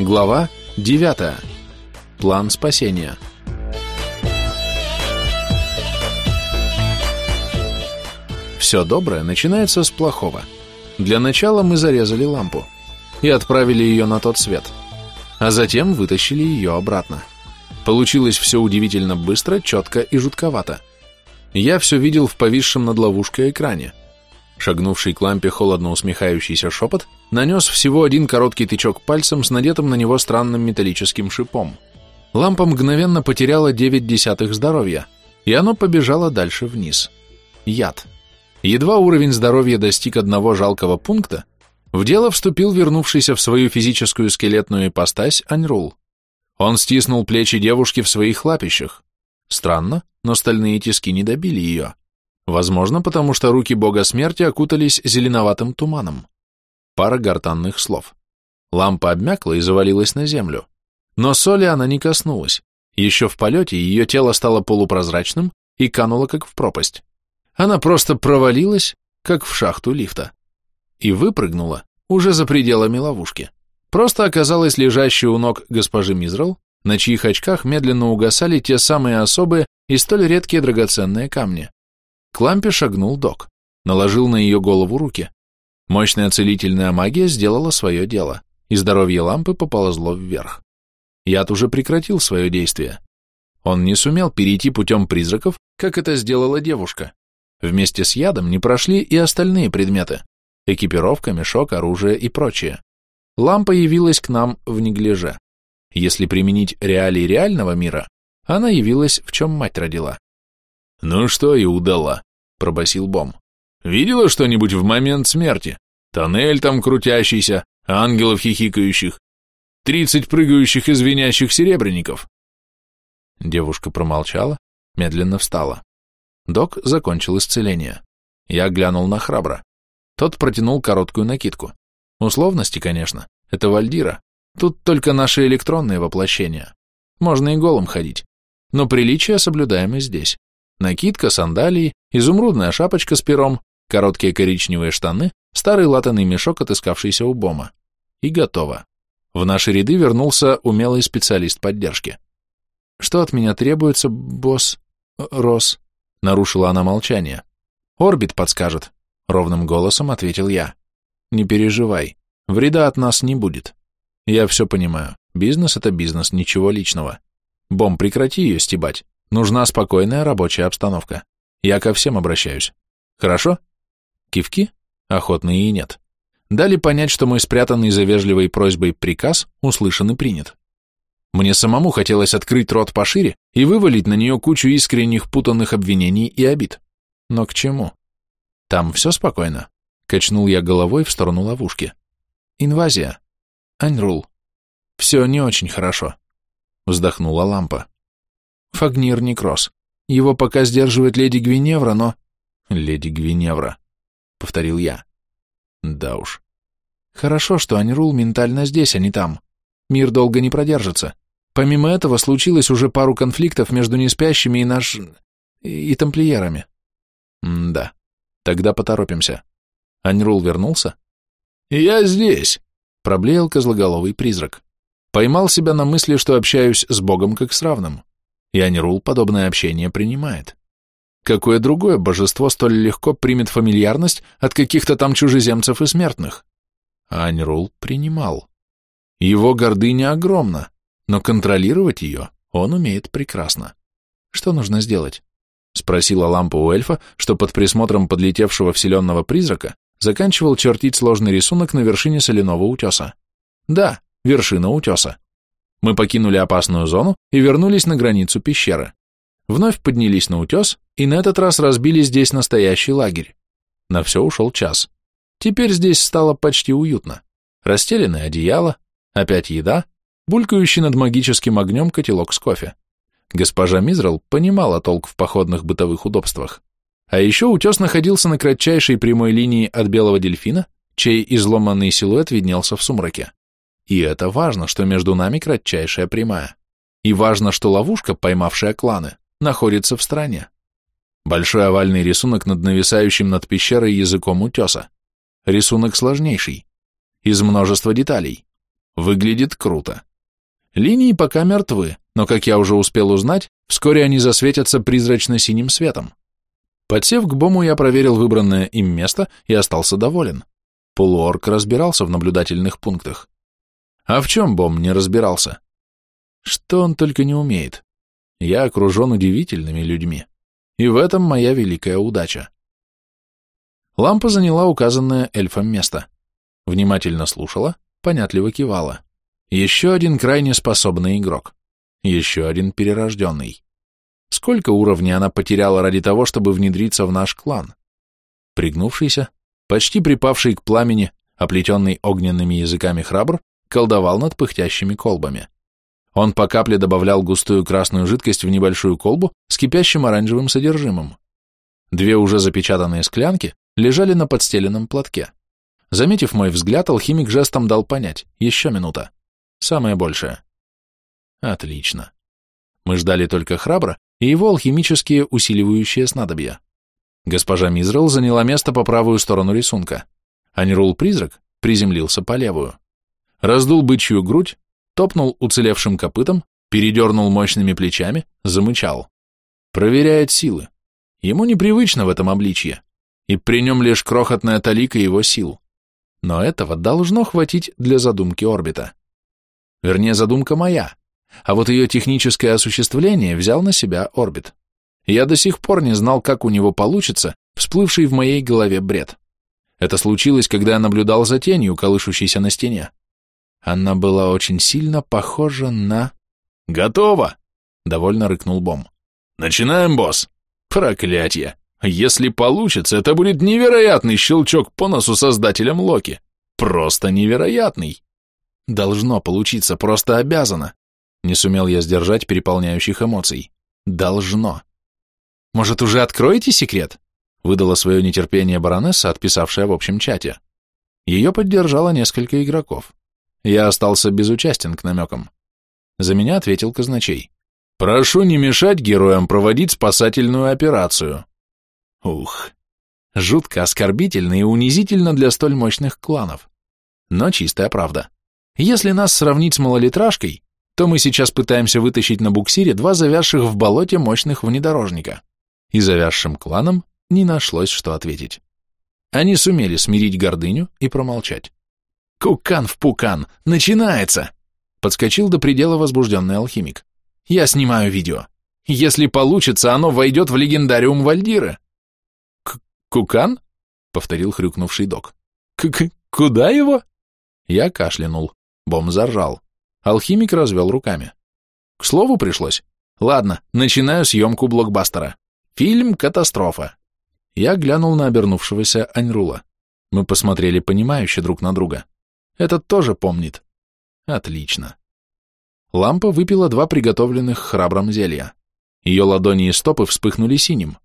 Глава 9. План спасения. Все доброе начинается с плохого. Для начала мы зарезали лампу и отправили ее на тот свет, а затем вытащили ее обратно. Получилось все удивительно быстро, четко и жутковато. Я все видел в повисшем над ловушкой экране. Шагнувший к лампе холодно усмехающийся шепот нанес всего один короткий тычок пальцем с надетым на него странным металлическим шипом. Лампа мгновенно потеряла 9 десятых здоровья, и оно побежало дальше вниз. Яд. Едва уровень здоровья достиг одного жалкого пункта, в дело вступил вернувшийся в свою физическую скелетную ипостась Аньрул. Он стиснул плечи девушки в своих лапищах. Странно, но стальные тиски не добили ее. Возможно, потому что руки бога смерти окутались зеленоватым туманом. Пара гортанных слов. Лампа обмякла и завалилась на землю. Но соли она не коснулась. Еще в полете ее тело стало полупрозрачным и кануло как в пропасть. Она просто провалилась, как в шахту лифта. И выпрыгнула уже за пределами ловушки. Просто оказалась лежащей у ног госпожи Мизрал, на чьих очках медленно угасали те самые особые и столь редкие драгоценные камни. К лампе шагнул док, наложил на ее голову руки. Мощная целительная магия сделала свое дело, и здоровье лампы поползло вверх. Яд уже прекратил свое действие. Он не сумел перейти путем призраков, как это сделала девушка. Вместе с ядом не прошли и остальные предметы. Экипировка, мешок, оружие и прочее. Лампа явилась к нам в неглиже. Если применить реалии реального мира, она явилась, в чем мать родила. «Ну что и удала», — пробасил Бом. «Видела что-нибудь в момент смерти? Тоннель там крутящийся, ангелов хихикающих, тридцать прыгающих и звенящих серебряников». Девушка промолчала, медленно встала. Док закончил исцеление. Я глянул на храбра. Тот протянул короткую накидку. Условности, конечно, это Вальдира. Тут только наши электронные воплощения. Можно и голым ходить. Но приличия соблюдаем и здесь накидка, сандалии, изумрудная шапочка с пером, короткие коричневые штаны, старый латаный мешок, отыскавшийся у Бома. И готово. В наши ряды вернулся умелый специалист поддержки. «Что от меня требуется, босс? Рос?» — нарушила она молчание. «Орбит подскажет», — ровным голосом ответил я. «Не переживай, вреда от нас не будет. Я все понимаю. Бизнес — это бизнес, ничего личного. Бом, прекрати ее стебать. Нужна спокойная рабочая обстановка. Я ко всем обращаюсь. Хорошо? Кивки? Охотные и нет. Дали понять, что мой спрятанный за вежливой просьбой приказ услышан и принят. Мне самому хотелось открыть рот пошире и вывалить на нее кучу искренних путанных обвинений и обид. Но к чему? Там все спокойно. Качнул я головой в сторону ловушки. Инвазия. Аньрул. Все не очень хорошо. Вздохнула лампа. Фагнир Некрос. Его пока сдерживает леди Гвиневра, но... Леди Гвиневра, повторил я. Да уж. Хорошо, что Анирул ментально здесь, а не там. Мир долго не продержится. Помимо этого, случилось уже пару конфликтов между неспящими и наш... и тамплиерами. Да. Тогда поторопимся. Анирул вернулся? Я здесь, проблеял козлоголовый призрак. Поймал себя на мысли, что общаюсь с Богом как с равным и Анирул подобное общение принимает. Какое другое божество столь легко примет фамильярность от каких-то там чужеземцев и смертных? А Анирул принимал. Его гордыня огромна, но контролировать ее он умеет прекрасно. Что нужно сделать? Спросила лампа у эльфа, что под присмотром подлетевшего вселенного призрака заканчивал чертить сложный рисунок на вершине соляного утеса. Да, вершина утеса. Мы покинули опасную зону и вернулись на границу пещеры. Вновь поднялись на утес и на этот раз разбили здесь настоящий лагерь. На все ушел час. Теперь здесь стало почти уютно. Расстеленное одеяло, опять еда, булькающий над магическим огнем котелок с кофе. Госпожа Мизрал понимала толк в походных бытовых удобствах. А еще утес находился на кратчайшей прямой линии от белого дельфина, чей изломанный силуэт виднелся в сумраке. И это важно, что между нами кратчайшая прямая. И важно, что ловушка, поймавшая кланы, находится в стране. Большой овальный рисунок над нависающим над пещерой языком утеса. Рисунок сложнейший. Из множества деталей. Выглядит круто. Линии пока мертвы, но, как я уже успел узнать, вскоре они засветятся призрачно-синим светом. Подсев к Бому, я проверил выбранное им место и остался доволен. Полуорк разбирался в наблюдательных пунктах. А в чем Бом не разбирался? Что он только не умеет. Я окружен удивительными людьми. И в этом моя великая удача. Лампа заняла указанное эльфом место. Внимательно слушала, понятливо кивала. Еще один крайне способный игрок. Еще один перерожденный. Сколько уровней она потеряла ради того, чтобы внедриться в наш клан? Пригнувшийся, почти припавший к пламени, оплетенный огненными языками храбр, колдовал над пыхтящими колбами. Он по капле добавлял густую красную жидкость в небольшую колбу с кипящим оранжевым содержимым. Две уже запечатанные склянки лежали на подстеленном платке. Заметив мой взгляд, алхимик жестом дал понять, еще минута. Самое большее. Отлично. Мы ждали только храбро и его алхимические усиливающие снадобья. Госпожа Мизрел заняла место по правую сторону рисунка. Анирул-призрак приземлился по левую. Раздул бычью грудь, топнул уцелевшим копытом, передернул мощными плечами, замычал. Проверяет силы. Ему непривычно в этом обличье, и при нем лишь крохотная талика его сил. Но этого должно хватить для задумки орбита. Вернее, задумка моя, а вот ее техническое осуществление взял на себя орбит. Я до сих пор не знал, как у него получится всплывший в моей голове бред. Это случилось, когда я наблюдал за тенью, колышущейся на стене. Она была очень сильно похожа на... «Готово!» — довольно рыкнул Бом. «Начинаем, босс!» «Проклятье! Если получится, это будет невероятный щелчок по носу создателям Локи. Просто невероятный!» Должно получиться, просто обязано. Не сумел я сдержать переполняющих эмоций. Должно. Может, уже откроете секрет? Выдала свое нетерпение баронесса, отписавшая в общем чате. Ее поддержало несколько игроков. Я остался безучастен к намекам. За меня ответил казначей. «Прошу не мешать героям проводить спасательную операцию». Ух, жутко оскорбительно и унизительно для столь мощных кланов. Но чистая правда. Если нас сравнить с малолитражкой, то мы сейчас пытаемся вытащить на буксире два завязших в болоте мощных внедорожника. И завязшим кланам не нашлось, что ответить. Они сумели смирить гордыню и промолчать. «Кукан в пукан! Начинается!» Подскочил до предела возбужденный алхимик. «Я снимаю видео. Если получится, оно войдет в легендариум Вальдира». «Кукан?» — повторил хрюкнувший док. «К -к «Куда его?» Я кашлянул. Бом заржал. Алхимик развел руками. К слову пришлось. Ладно, начинаю съемку блокбастера. Фильм «Катастрофа». Я глянул на обернувшегося Аньрула. Мы посмотрели понимающе друг на друга. Этот тоже помнит. Отлично. Лампа выпила два приготовленных храбром зелья. Ее ладони и стопы вспыхнули синим.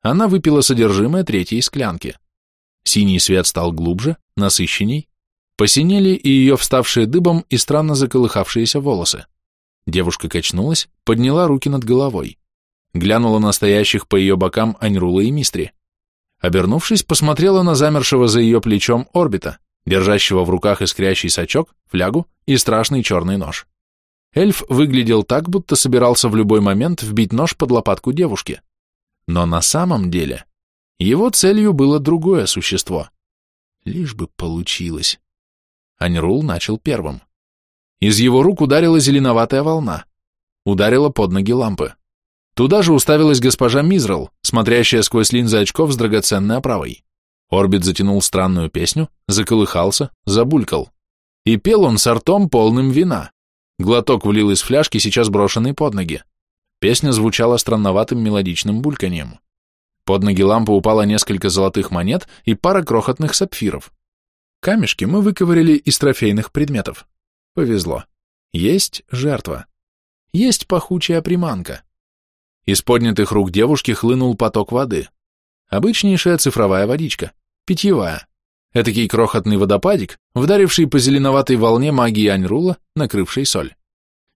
Она выпила содержимое третьей склянки. Синий свет стал глубже, насыщенней, Посинели и ее вставшие дыбом и странно заколыхавшиеся волосы. Девушка качнулась, подняла руки над головой. Глянула на стоящих по ее бокам Аньрула и Мистри. Обернувшись, посмотрела на замершего за ее плечом орбита, держащего в руках искрящий сачок, флягу и страшный черный нож. Эльф выглядел так, будто собирался в любой момент вбить нож под лопатку девушки. Но на самом деле его целью было другое существо. Лишь бы получилось. Анирул начал первым. Из его рук ударила зеленоватая волна. Ударила под ноги лампы. Туда же уставилась госпожа Мизрал, смотрящая сквозь линзы очков с драгоценной оправой. Орбит затянул странную песню, заколыхался, забулькал. И пел он с ртом полным вина. Глоток влил из фляжки, сейчас брошенный под ноги. Песня звучала странноватым мелодичным бульканьем. Под ноги лампы упало несколько золотых монет и пара крохотных сапфиров. Камешки мы выковыряли из трофейных предметов. Повезло. Есть жертва. Есть пахучая приманка. Из поднятых рук девушки хлынул поток воды. Обычнейшая цифровая водичка, питьевая. Этакий крохотный водопадик, вдаривший по зеленоватой волне магии Аньрула, накрывший соль.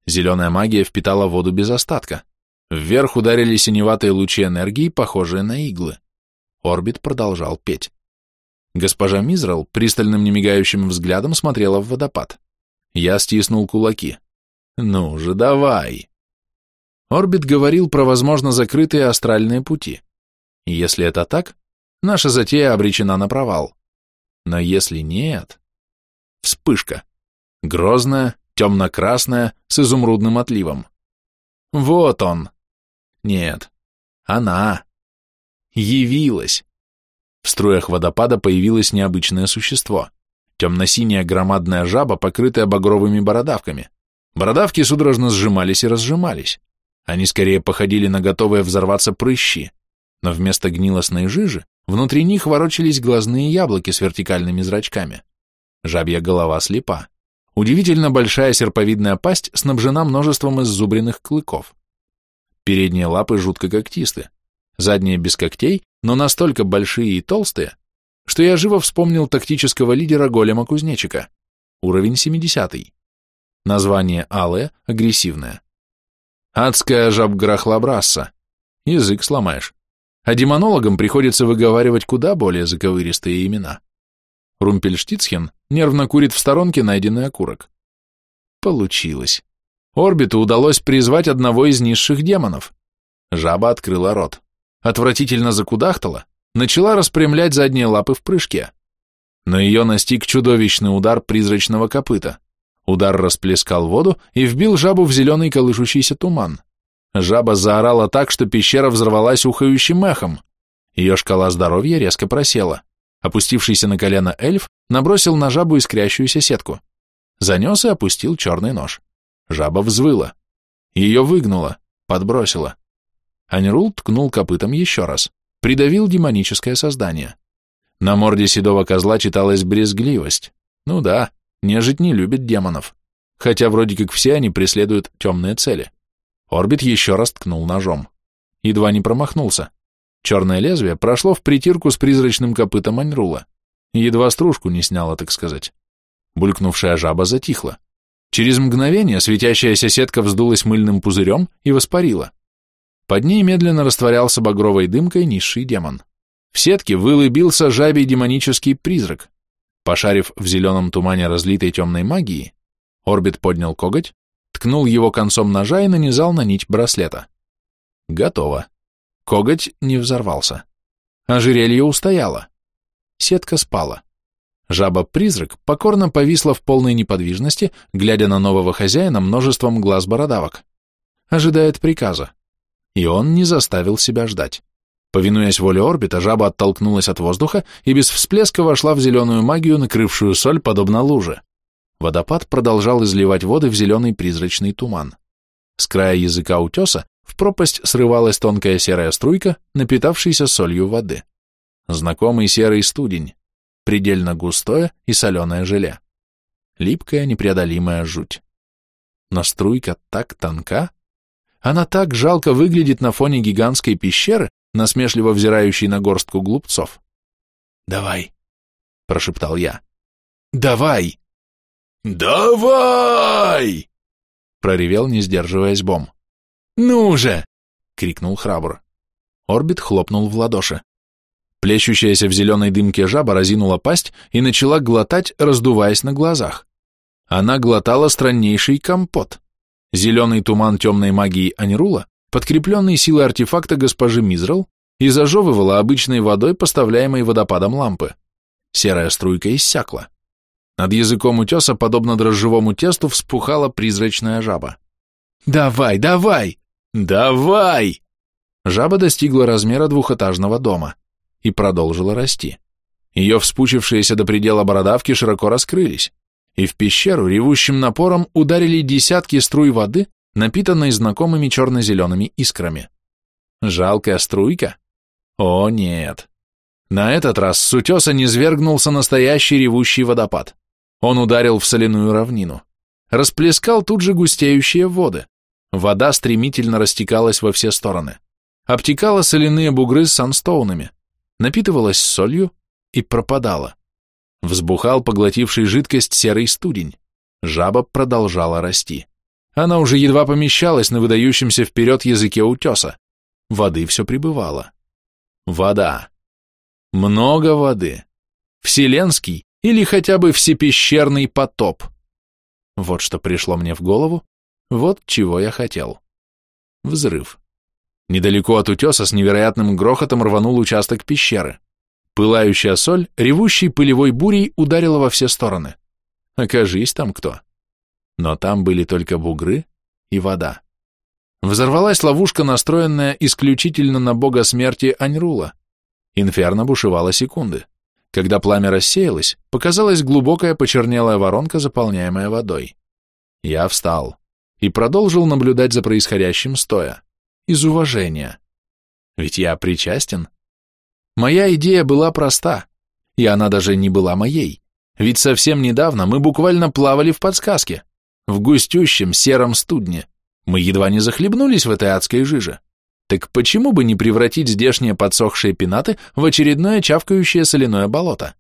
Зеленая магия впитала воду без остатка. Вверх ударили синеватые лучи энергии, похожие на иглы. Орбит продолжал петь. Госпожа Мизрал пристальным немигающим взглядом смотрела в водопад. Я стиснул кулаки. Ну же, давай. Орбит говорил про, возможно, закрытые астральные пути. Если это так, наша затея обречена на провал. Но если нет... Вспышка. Грозная, темно-красная, с изумрудным отливом. Вот он. Нет, она. Явилась. В струях водопада появилось необычное существо. Темно-синяя громадная жаба, покрытая багровыми бородавками. Бородавки судорожно сжимались и разжимались. Они скорее походили на готовые взорваться прыщи, но вместо гнилостной жижи внутри них ворочались глазные яблоки с вертикальными зрачками. Жабья голова слепа. Удивительно большая серповидная пасть снабжена множеством иззубренных клыков. Передние лапы жутко когтисты, задние без когтей, но настолько большие и толстые, что я живо вспомнил тактического лидера голема-кузнечика. Уровень 70 -й. Название алое, агрессивное. Адская жабграхлабрасса. Язык сломаешь. А демонологам приходится выговаривать куда более заковыристые имена. Румпельштицхен нервно курит в сторонке найденный окурок. Получилось. Орбиту удалось призвать одного из низших демонов. Жаба открыла рот. Отвратительно закудахтала, начала распрямлять задние лапы в прыжке. Но ее настиг чудовищный удар призрачного копыта. Удар расплескал воду и вбил жабу в зеленый колышущийся туман. Жаба заорала так, что пещера взорвалась ухающим эхом. Ее шкала здоровья резко просела. Опустившийся на колено эльф набросил на жабу искрящуюся сетку. Занес и опустил черный нож. Жаба взвыла. Ее выгнуло, подбросило. Анирул ткнул копытом еще раз придавил демоническое создание. На морде седого козла читалась брезгливость. Ну да, нежить не любит демонов, хотя вроде как все они преследуют темные цели. Орбит еще раз ткнул ножом. Едва не промахнулся. Черное лезвие прошло в притирку с призрачным копытом Аньрула. Едва стружку не сняло, так сказать. Булькнувшая жаба затихла. Через мгновение светящаяся сетка вздулась мыльным пузырем и воспарила. Под ней медленно растворялся багровой дымкой низший демон. В сетке вылыбился жабий демонический призрак. Пошарив в зеленом тумане разлитой темной магии, Орбит поднял коготь, ткнул его концом ножа и нанизал на нить браслета. Готово. Коготь не взорвался. Ожерелье устояло. Сетка спала. Жаба-призрак покорно повисла в полной неподвижности, глядя на нового хозяина множеством глаз бородавок. Ожидает приказа. И он не заставил себя ждать. Повинуясь воле орбита, жаба оттолкнулась от воздуха и без всплеска вошла в зеленую магию, накрывшую соль, подобно луже. Водопад продолжал изливать воды в зеленый призрачный туман. С края языка утеса в пропасть срывалась тонкая серая струйка, напитавшаяся солью воды. Знакомый серый студень, предельно густое и соленое желе. Липкая непреодолимая жуть. Но струйка так тонка, она так жалко выглядит на фоне гигантской пещеры, насмешливо взирающей на горстку глупцов. «Давай», — прошептал я. «Давай!» «Давай!» — проревел, не сдерживаясь бом. «Ну же!» — крикнул храбр. Орбит хлопнул в ладоши. Плещущаяся в зеленой дымке жаба разинула пасть и начала глотать, раздуваясь на глазах. Она глотала страннейший компот. Зеленый туман темной магии Анирула, подкрепленный силой артефакта госпожи Мизрал, и зажевывала обычной водой, поставляемой водопадом лампы. Серая струйка иссякла. Над языком утеса, подобно дрожжевому тесту, вспухала призрачная жаба. «Давай, давай! Давай!» Жаба достигла размера двухэтажного дома и продолжила расти. Ее вспучившиеся до предела бородавки широко раскрылись и в пещеру ревущим напором ударили десятки струй воды, напитанной знакомыми черно-зелеными искрами. Жалкая струйка? О, нет. На этот раз с утеса низвергнулся настоящий ревущий водопад. Он ударил в соляную равнину. Расплескал тут же густеющие воды. Вода стремительно растекалась во все стороны. Обтекала соляные бугры с санстоунами, напитывалась солью и пропадала. Взбухал поглотивший жидкость серый студень. Жаба продолжала расти. Она уже едва помещалась на выдающемся вперед языке утеса. Воды все прибывало. Вода. Много воды. Вселенский или хотя бы всепещерный потоп. Вот что пришло мне в голову, вот чего я хотел. Взрыв. Недалеко от утеса с невероятным грохотом рванул участок пещеры. Пылающая соль, ревущей пылевой бурей ударила во все стороны. Окажись там кто. Но там были только бугры и вода. Взорвалась ловушка, настроенная исключительно на бога смерти Аньрула. Инферно бушевало секунды. Когда пламя рассеялось, показалась глубокая почернелая воронка, заполняемая водой. Я встал и продолжил наблюдать за происходящим стоя. Из уважения. Ведь я причастен. Моя идея была проста, и она даже не была моей. Ведь совсем недавно мы буквально плавали в подсказке, в густющем сером студне. Мы едва не захлебнулись в этой адской жиже. Так почему бы не превратить здешние подсохшие пенаты в очередное чавкающее соляное болото?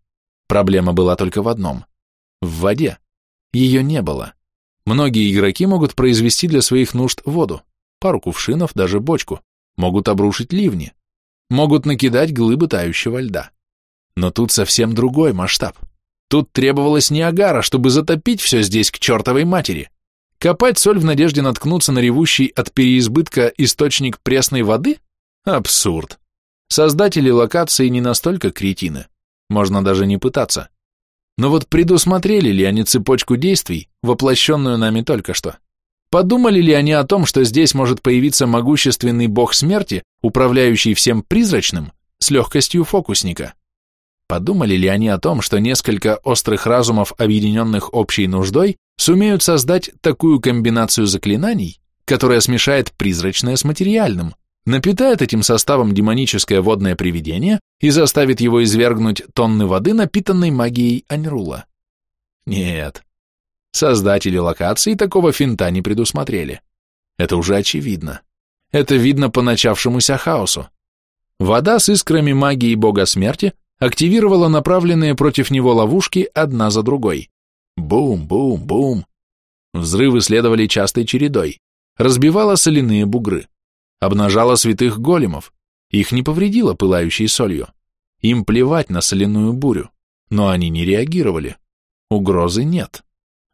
Проблема была только в одном. В воде. Ее не было. Многие игроки могут произвести для своих нужд воду, пару кувшинов, даже бочку, могут обрушить ливни, могут накидать глыбы тающего льда. Но тут совсем другой масштаб. Тут требовалось Ниагара, чтобы затопить все здесь к чертовой матери. Копать соль в надежде наткнуться на ревущий от переизбытка источник пресной воды? Абсурд. Создатели локации не настолько кретины. Можно даже не пытаться. Но вот предусмотрели ли они цепочку действий, воплощенную нами только что? Подумали ли они о том, что здесь может появиться могущественный бог смерти, управляющий всем призрачным, с легкостью фокусника? Подумали ли они о том, что несколько острых разумов, объединенных общей нуждой, сумеют создать такую комбинацию заклинаний, которая смешает призрачное с материальным, напитает этим составом демоническое водное привидение и заставит его извергнуть тонны воды, напитанной магией Аньрула? Нет. Создатели локации такого финта не предусмотрели. Это уже очевидно. Это видно по начавшемуся хаосу. Вода с искрами магии бога смерти активировала направленные против него ловушки одна за другой. Бум-бум-бум. Взрывы следовали частой чередой. Разбивала соляные бугры. Обнажала святых големов. Их не повредило пылающей солью. Им плевать на соляную бурю. Но они не реагировали. Угрозы нет.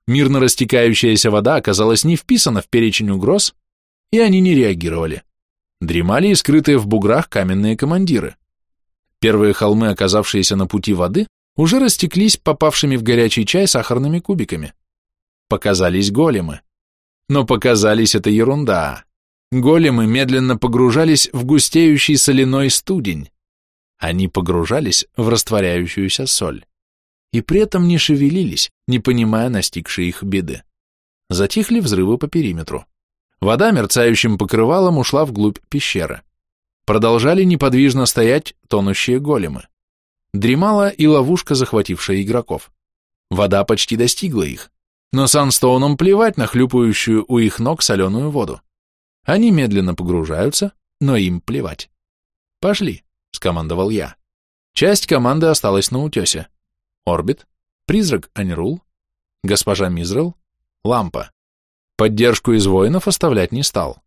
Мирно растекающаяся вода оказалась не вписана в перечень угроз, и они не реагировали. Дремали и скрытые в буграх каменные командиры. Первые холмы, оказавшиеся на пути воды, уже растеклись попавшими в горячий чай сахарными кубиками. Показались големы. Но показались это ерунда. Големы медленно погружались в густеющий соляной студень. Они погружались в растворяющуюся соль. И при этом не шевелились, не понимая настигшей их беды. Затихли взрывы по периметру. Вода мерцающим покрывалом ушла вглубь пещеры. Продолжали неподвижно стоять тонущие големы. Дремала и ловушка, захватившая игроков. Вода почти достигла их, но Санстоунам плевать на хлюпающую у их ног соленую воду. Они медленно погружаются, но им плевать. «Пошли», — скомандовал я. Часть команды осталась на утесе. Орбит, призрак Анирул, госпожа Мизрел, лампа. Поддержку из воинов оставлять не стал.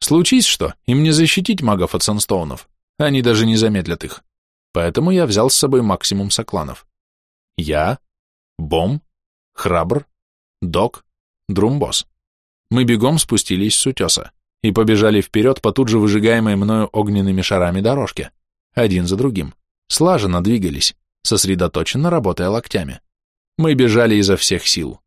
Случись что, им не защитить магов от санстоунов, они даже не замедлят их. Поэтому я взял с собой максимум сокланов. Я, Бом, Храбр, Док, Друмбос. Мы бегом спустились с утеса и побежали вперед по тут же выжигаемой мною огненными шарами дорожке, один за другим. Слаженно двигались, сосредоточенно работая локтями. Мы бежали изо всех сил.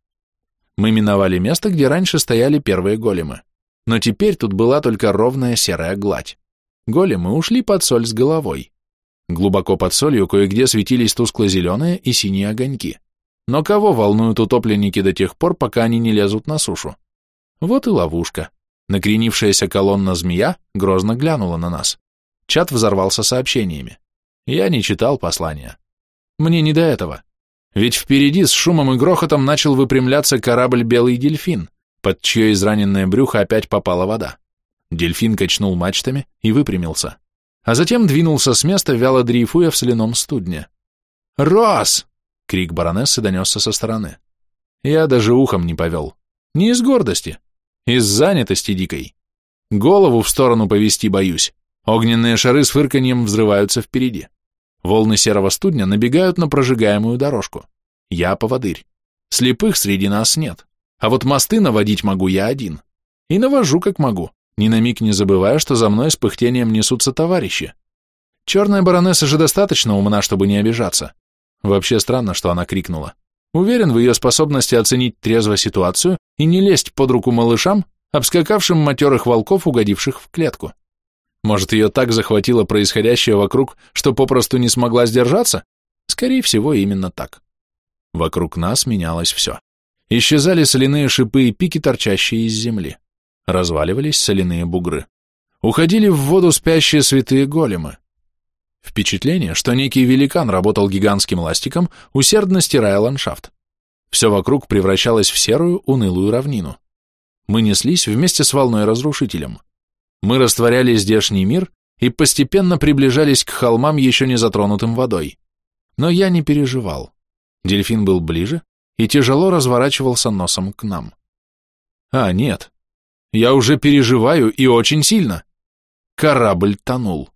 Мы миновали место, где раньше стояли первые големы но теперь тут была только ровная серая гладь. Големы ушли под соль с головой. Глубоко под солью кое-где светились тускло-зеленые и синие огоньки. Но кого волнуют утопленники до тех пор, пока они не лезут на сушу? Вот и ловушка. Накренившаяся колонна змея грозно глянула на нас. Чат взорвался сообщениями. Я не читал послания. Мне не до этого. Ведь впереди с шумом и грохотом начал выпрямляться корабль «Белый дельфин», под чье израненное брюхо опять попала вода. Дельфин качнул мачтами и выпрямился, а затем двинулся с места, вяло дрейфуя в соляном студне. «Рос!» — крик баронессы донесся со стороны. Я даже ухом не повел. Не из гордости, из занятости дикой. Голову в сторону повести боюсь. Огненные шары с фырканьем взрываются впереди. Волны серого студня набегают на прожигаемую дорожку. Я поводырь. Слепых среди нас нет. А вот мосты наводить могу я один. И навожу как могу, ни на миг не забывая, что за мной с пыхтением несутся товарищи. Черная баронесса же достаточно умна, чтобы не обижаться. Вообще странно, что она крикнула. Уверен в ее способности оценить трезво ситуацию и не лезть под руку малышам, обскакавшим матерых волков, угодивших в клетку. Может, ее так захватило происходящее вокруг, что попросту не смогла сдержаться? Скорее всего, именно так. Вокруг нас менялось все. Исчезали соляные шипы и пики, торчащие из земли. Разваливались соляные бугры. Уходили в воду спящие святые големы. Впечатление, что некий великан работал гигантским ластиком, усердно стирая ландшафт. Все вокруг превращалось в серую, унылую равнину. Мы неслись вместе с волной-разрушителем. Мы растворяли здешний мир и постепенно приближались к холмам, еще не затронутым водой. Но я не переживал. Дельфин был ближе и тяжело разворачивался носом к нам. А, нет. Я уже переживаю и очень сильно. Корабль тонул.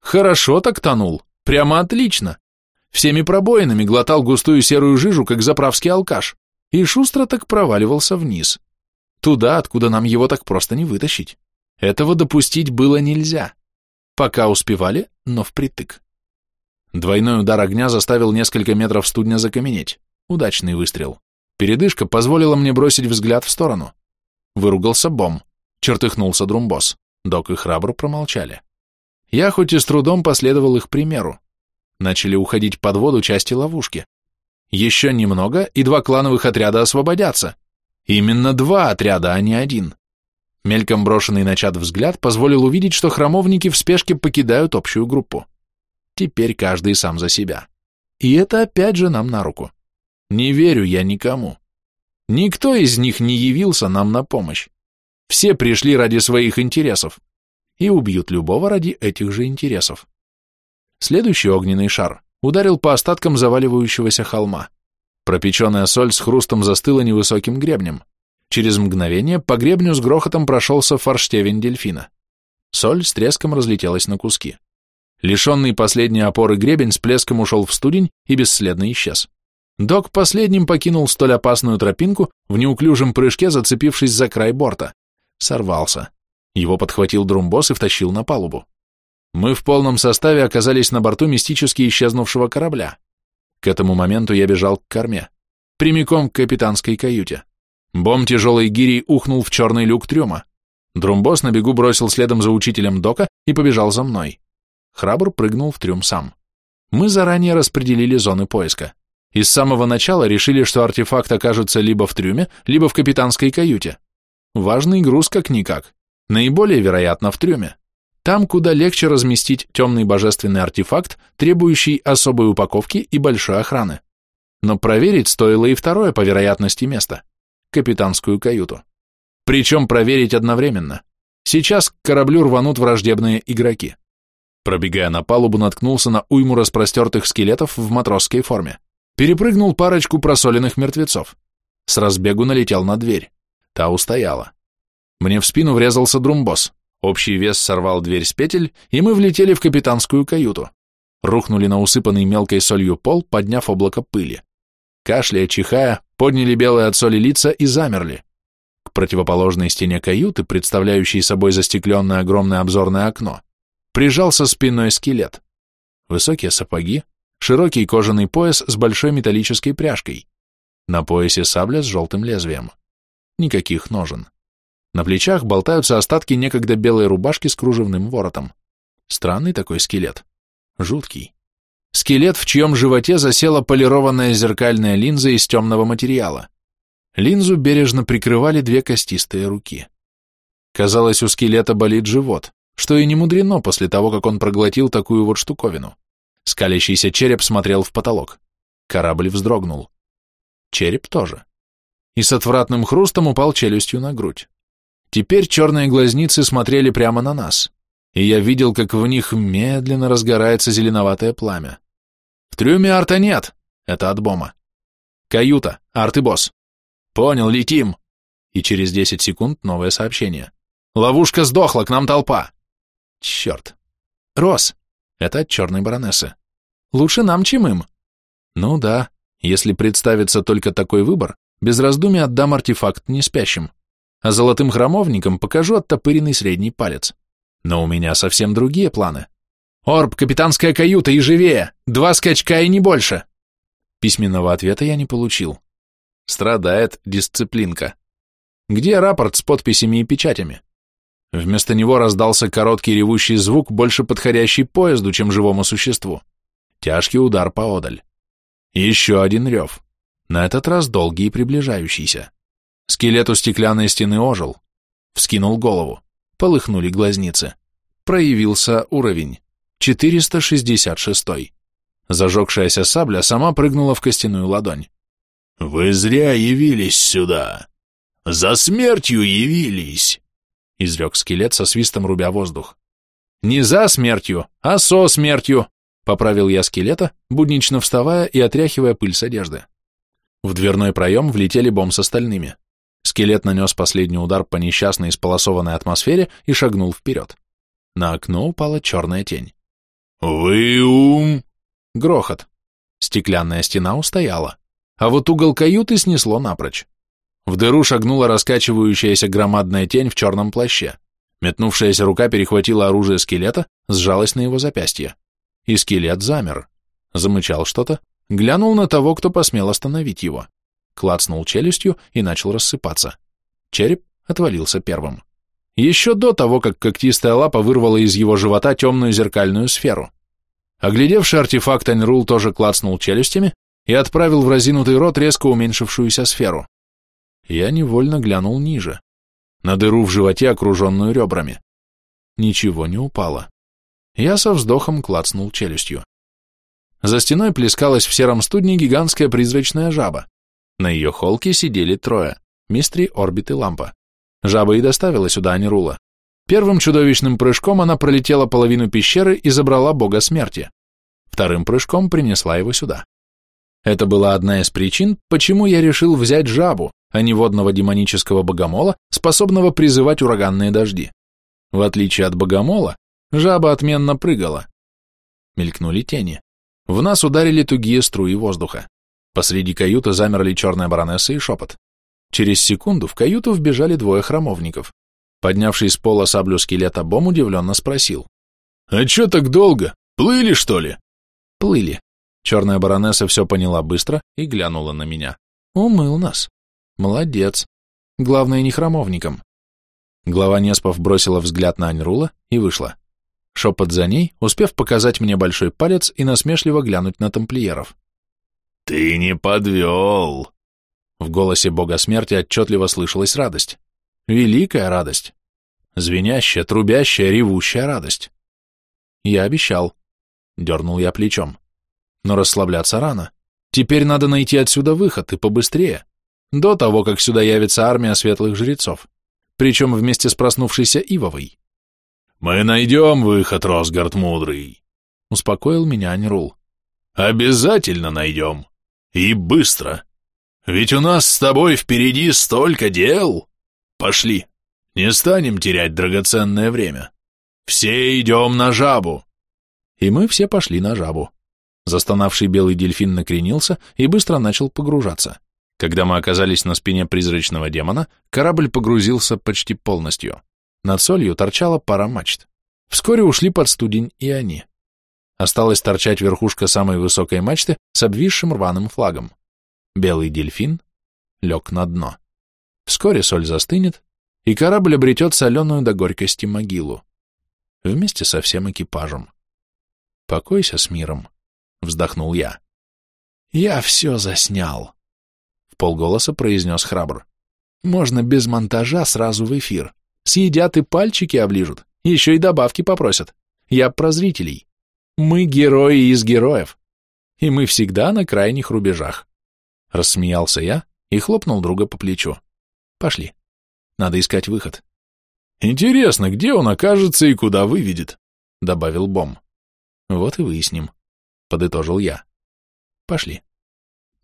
Хорошо так тонул. Прямо отлично. Всеми пробоинами глотал густую серую жижу, как заправский алкаш, и шустро так проваливался вниз. Туда, откуда нам его так просто не вытащить. Этого допустить было нельзя. Пока успевали, но впритык. Двойной удар огня заставил несколько метров студня закаменеть. Удачный выстрел. Передышка позволила мне бросить взгляд в сторону. Выругался бом. Чертыхнулся друмбос. Док и храбро промолчали. Я хоть и с трудом последовал их примеру. Начали уходить под воду части ловушки. Еще немного, и два клановых отряда освободятся. Именно два отряда, а не один. Мельком брошенный на чат взгляд позволил увидеть, что храмовники в спешке покидают общую группу. Теперь каждый сам за себя. И это опять же нам на руку. Не верю я никому. Никто из них не явился нам на помощь. Все пришли ради своих интересов и убьют любого ради этих же интересов. Следующий огненный шар ударил по остаткам заваливающегося холма. Пропеченная соль с хрустом застыла невысоким гребнем. Через мгновение по гребню с грохотом прошелся форштевень дельфина. Соль с треском разлетелась на куски. Лишенный последней опоры гребень с плеском ушел в студень и бесследно исчез. Док последним покинул столь опасную тропинку, в неуклюжем прыжке зацепившись за край борта. Сорвался. Его подхватил друмбос и втащил на палубу. Мы в полном составе оказались на борту мистически исчезнувшего корабля. К этому моменту я бежал к корме, прямиком к капитанской каюте. Бом тяжелой гирей ухнул в черный люк трюма. Друмбос на бегу бросил следом за учителем Дока и побежал за мной. Храбр прыгнул в трюм сам. Мы заранее распределили зоны поиска. И с самого начала решили, что артефакт окажется либо в трюме, либо в капитанской каюте. Важный груз как-никак. Наиболее вероятно в трюме. Там, куда легче разместить темный божественный артефакт, требующий особой упаковки и большой охраны. Но проверить стоило и второе по вероятности место – капитанскую каюту. Причем проверить одновременно. Сейчас к кораблю рванут враждебные игроки. Пробегая на палубу, наткнулся на уйму распростертых скелетов в матросской форме. Перепрыгнул парочку просоленных мертвецов. С разбегу налетел на дверь. Та устояла. Мне в спину врезался друмбос. Общий вес сорвал дверь с петель, и мы влетели в капитанскую каюту. Рухнули на усыпанный мелкой солью пол, подняв облако пыли. Кашляя, чихая, подняли белые от соли лица и замерли. К противоположной стене каюты, представляющей собой застекленное огромное обзорное окно, прижался спиной скелет. Высокие сапоги, широкий кожаный пояс с большой металлической пряжкой. На поясе сабля с желтым лезвием. Никаких ножен. На плечах болтаются остатки некогда белой рубашки с кружевным воротом. Странный такой скелет. Жуткий. Скелет, в чьем животе засела полированная зеркальная линза из темного материала. Линзу бережно прикрывали две костистые руки. Казалось, у скелета болит живот, что и не мудрено после того, как он проглотил такую вот штуковину. Скалящийся череп смотрел в потолок. Корабль вздрогнул. Череп тоже. И с отвратным хрустом упал челюстью на грудь. Теперь черные глазницы смотрели прямо на нас, и я видел, как в них медленно разгорается зеленоватое пламя. В трюме арта нет, это от бома. Каюта, арт и босс. Понял, летим. И через 10 секунд новое сообщение. Ловушка сдохла, к нам толпа. Черт. Рос, это от черной баронессы. Лучше нам, чем им. Ну да, если представится только такой выбор, без раздумий отдам артефакт неспящим, а золотым храмовникам покажу оттопыренный средний палец. Но у меня совсем другие планы. «Орб, капитанская каюта, и живее! Два скачка и не больше!» Письменного ответа я не получил. Страдает дисциплинка. Где рапорт с подписями и печатями? Вместо него раздался короткий ревущий звук, больше подходящий поезду, чем живому существу. Тяжкий удар поодаль. Еще один рев. На этот раз долгий и приближающийся. Скелет у стеклянной стены ожил. Вскинул голову. Полыхнули глазницы. Проявился уровень. 466. Зажегшаяся сабля сама прыгнула в костяную ладонь. «Вы зря явились сюда! За смертью явились!» Изрек скелет со свистом рубя воздух. «Не за смертью, а со смертью!» — поправил я скелета, буднично вставая и отряхивая пыль с одежды. В дверной проем влетели бомб с остальными. Скелет нанес последний удар по несчастной исполосованной атмосфере и шагнул вперед. На окно упала черная тень. «Вы ум!» Грохот. Стеклянная стена устояла, а вот угол каюты снесло напрочь. В дыру шагнула раскачивающаяся громадная тень в черном плаще. Метнувшаяся рука перехватила оружие скелета, сжалась на его запястье. И скелет замер. Замычал что-то, глянул на того, кто посмел остановить его. Клацнул челюстью и начал рассыпаться. Череп отвалился первым. Еще до того, как когтистая лапа вырвала из его живота темную зеркальную сферу. Оглядевший артефакт Аньрул тоже клацнул челюстями и отправил в разинутый рот резко уменьшившуюся сферу. Я невольно глянул ниже, на дыру в животе, окруженную ребрами. Ничего не упало. Я со вздохом клацнул челюстью. За стеной плескалась в сером студне гигантская призрачная жаба. На ее холке сидели трое — Мистри, Орбит и Лампа. Жаба и доставила сюда Анирула. Первым чудовищным прыжком она пролетела половину пещеры и забрала бога смерти. Вторым прыжком принесла его сюда. Это была одна из причин, почему я решил взять жабу, а не водного демонического богомола, способного призывать ураганные дожди. В отличие от богомола, жаба отменно прыгала. Мелькнули тени. В нас ударили тугие струи воздуха. Посреди каюты замерли черная баронесса и шепот. Через секунду в каюту вбежали двое храмовников. Поднявший с пола саблю скелета Бом удивленно спросил. «А чё так долго? Плыли, что ли?» «Плыли». Черная баронесса все поняла быстро и глянула на меня. «Умыл нас». Молодец. Главное, не храмовником. Глава Неспов бросила взгляд на Аньрула и вышла. Шепот за ней, успев показать мне большой палец и насмешливо глянуть на тамплиеров. «Ты не подвел!» В голосе бога смерти отчетливо слышалась радость. Великая радость. Звенящая, трубящая, ревущая радость. Я обещал. Дернул я плечом. Но расслабляться рано. Теперь надо найти отсюда выход, и побыстрее до того, как сюда явится армия светлых жрецов, причем вместе с проснувшейся Ивовой. «Мы найдем выход, Росгард Мудрый», — успокоил меня Аньрул. «Обязательно найдем. И быстро. Ведь у нас с тобой впереди столько дел. Пошли, не станем терять драгоценное время. Все идем на жабу». И мы все пошли на жабу. Застонавший белый дельфин накренился и быстро начал погружаться. Когда мы оказались на спине призрачного демона, корабль погрузился почти полностью. Над солью торчала пара мачт. Вскоре ушли под студень и они. Осталась торчать верхушка самой высокой мачты с обвисшим рваным флагом. Белый дельфин лег на дно. Вскоре соль застынет, и корабль обретет соленую до горькости могилу. Вместе со всем экипажем. «Покойся с миром», — вздохнул я. «Я все заснял», полголоса произнес храбр. Можно без монтажа сразу в эфир. Съедят и пальчики оближут, еще и добавки попросят. Я про зрителей. Мы герои из героев. И мы всегда на крайних рубежах. Рассмеялся я и хлопнул друга по плечу. Пошли. Надо искать выход. Интересно, где он окажется и куда выведет, добавил Бом. Вот и выясним, подытожил я. Пошли.